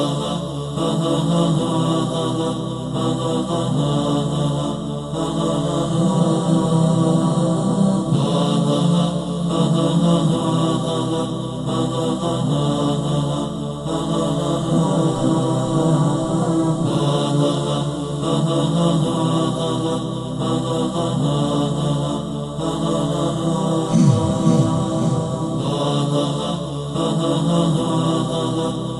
Allah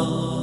Allah